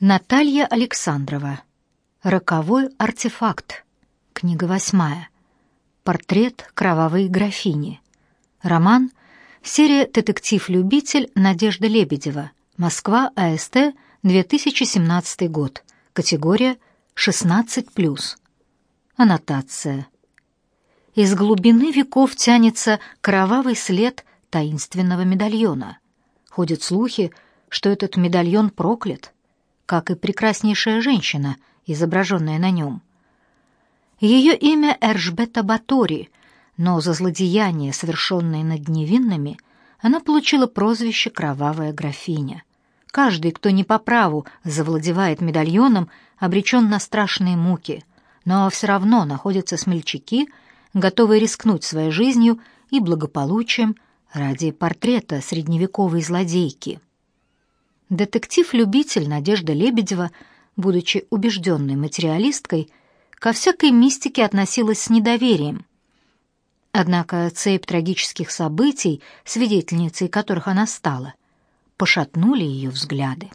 Наталья Александрова. Роковой артефакт. Книга восьмая. Портрет кровавой графини. Роман. Серия «Детектив-любитель» Надежда Лебедева. Москва, АСТ, 2017 год. Категория 16+. Аннотация. Из глубины веков тянется кровавый след таинственного медальона. Ходят слухи, что этот медальон проклят – как и прекраснейшая женщина, изображенная на нем. Ее имя Эржбета Батори, но за злодеяния, совершенные над невинными, она получила прозвище «Кровавая графиня». Каждый, кто не по праву завладевает медальоном, обречен на страшные муки, но все равно находятся смельчаки, готовые рискнуть своей жизнью и благополучием ради портрета средневековой злодейки. Детектив-любитель Надежда Лебедева, будучи убежденной материалисткой, ко всякой мистике относилась с недоверием. Однако цепь трагических событий, свидетельницей которых она стала, пошатнули ее взгляды.